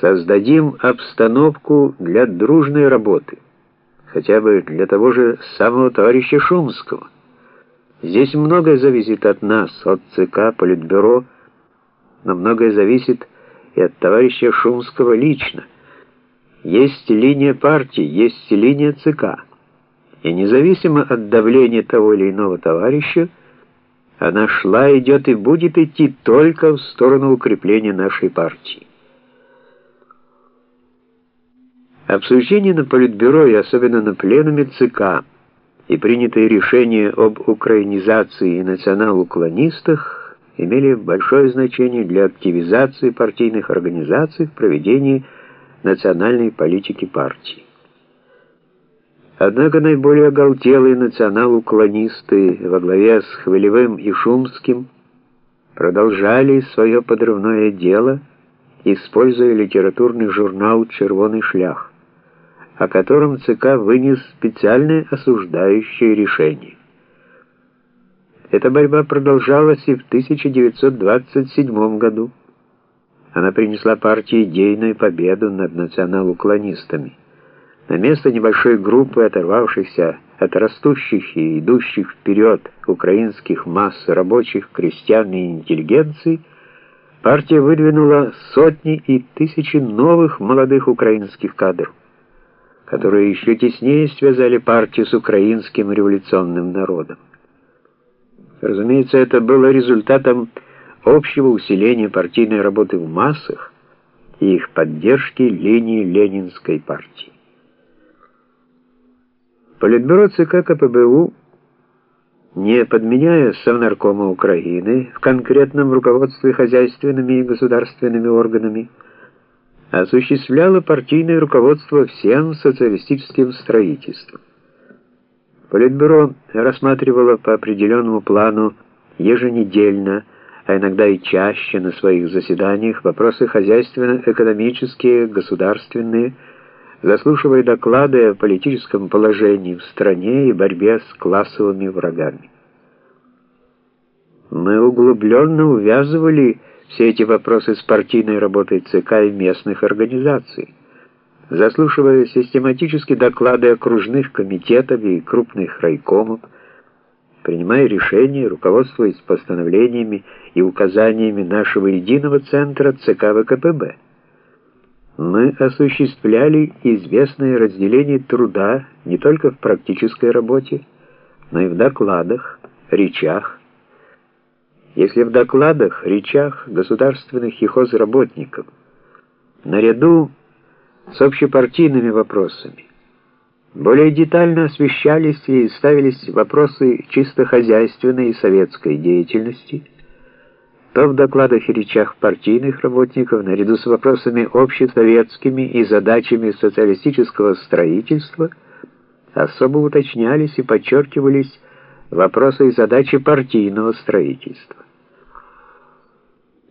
Создадим обстановку для дружной работы, хотя бы для того же самого товарища Шумского. Здесь многое зависит от нас, от ЦК, Политбюро, но многое зависит и от товарища Шумского лично. Есть линия партии, есть линия ЦК. И независимо от давления того или иного товарища, она шла, идет и будет идти только в сторону укрепления нашей партии. Обсуждение на Политбюро и особенно на пленуме ЦК и принятые решения об украинизации и национал-уклонистах имели большое значение для активизации партийных организаций в проведении национальной политики партии. Однако наиболее оголтелые национал-уклонисты во главе с Хвилевым и Шумским продолжали свое подрывное дело, используя литературный журнал «Червоный шлях» о котором ЦК вынес специальное осуждающее решение. Эта борьба продолжалась и в 1927 году. Она принесла партии идейную победу над национал-уклонистами. На место небольшой группы, оторвавшихся от растущих и идущих вперед украинских масс рабочих, крестьян и интеллигенции, партия выдвинула сотни и тысячи новых молодых украинских кадров которые еще теснее связали партию с украинским революционным народом. Разумеется, это было результатом общего усиления партийной работы в массах и их поддержки линии Ленинской партии. Политбюро ЦК КПБУ, не подменяя Совнаркома Украины в конкретном руководстве хозяйственными и государственными органами, осуществляло партийное руководство всем социалистическим строительством. Политбюро рассматривало по определенному плану еженедельно, а иногда и чаще на своих заседаниях вопросы хозяйственно-экономические, государственные, заслушивая доклады о политическом положении в стране и борьбе с классовыми врагами. Мы углубленно увязывали все эти вопросы с партийной работой ЦК и местных организаций, заслушивая систематически доклады окружных комитетов и крупных райкомов, принимая решения, руководствуясь постановлениями и указаниями нашего единого центра ЦК ВКПБ. Мы осуществляли известное разделение труда не только в практической работе, но и в докладах, речах, если в докладах, речах государственных и хозработников наряду с общепартийными вопросами более детально освещались и ставились вопросы чисто хозяйственной и советской деятельности, то в докладах и речах партийных работников наряду с вопросами общесоветскими и задачами социалистического строительства особо уточнялись и подчеркивались вопросы и задачи партийного строительства.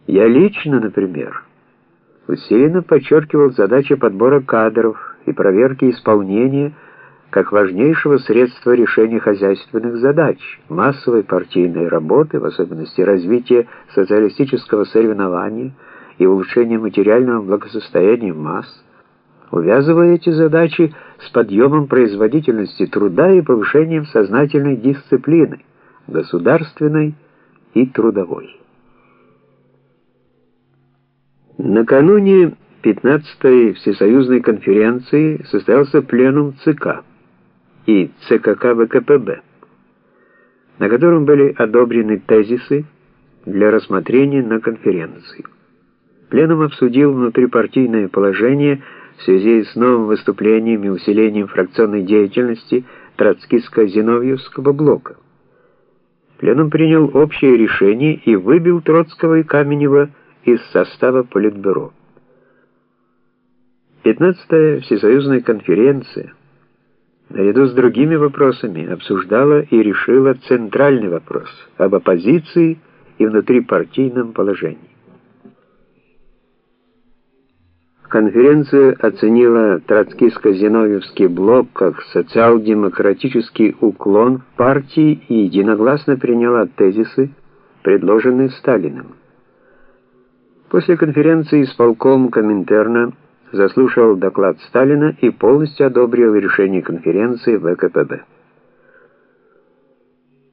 Я лично, например, усиленно подчеркивал задачи подбора кадров и проверки исполнения как важнейшего средства решения хозяйственных задач, массовой партийной работы, в особенности развития социалистического соревнования и улучшения материального благосостояния масс, увязывая эти задачи с подъемом производительности труда и повышением сознательной дисциплины, государственной и трудовой. Накануне 15-й Всесоюзной конференции состоялся пленум ЦК и ЦКК ВКПБ, на котором были одобрены тезисы для рассмотрения на конференции. Пленум обсудил внутрипартийное положение в связи с новым выступлением и усилением фракционной деятельности Троцкистско-Зиновьевского блока. Пленум принял общее решение и выбил Троцкого и Каменева из состава Политбюро. 15-я Всесоюзная конференция наряду с другими вопросами обсуждала и решила центральный вопрос об оппозиции и внутрипартийном положении. Конференция оценила Троцкиско-Зиновьевский блок как социал-демократический уклон в партии и единогласно приняла тезисы, предложенные Сталиным. После конференции исполком Коминтерна заслушал доклад Сталина и полностью одобрил решение конференции ВКПБ.